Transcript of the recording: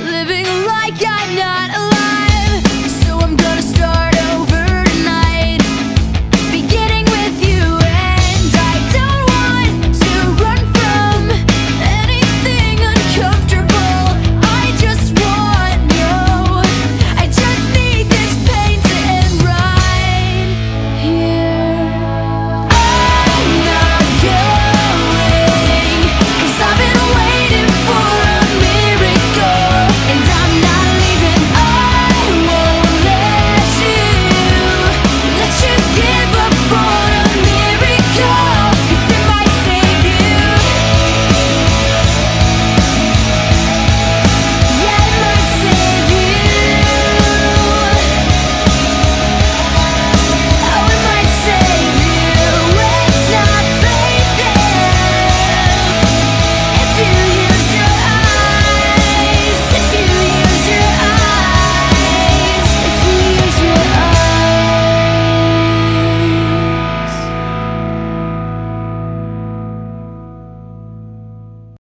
living like I'm not alone.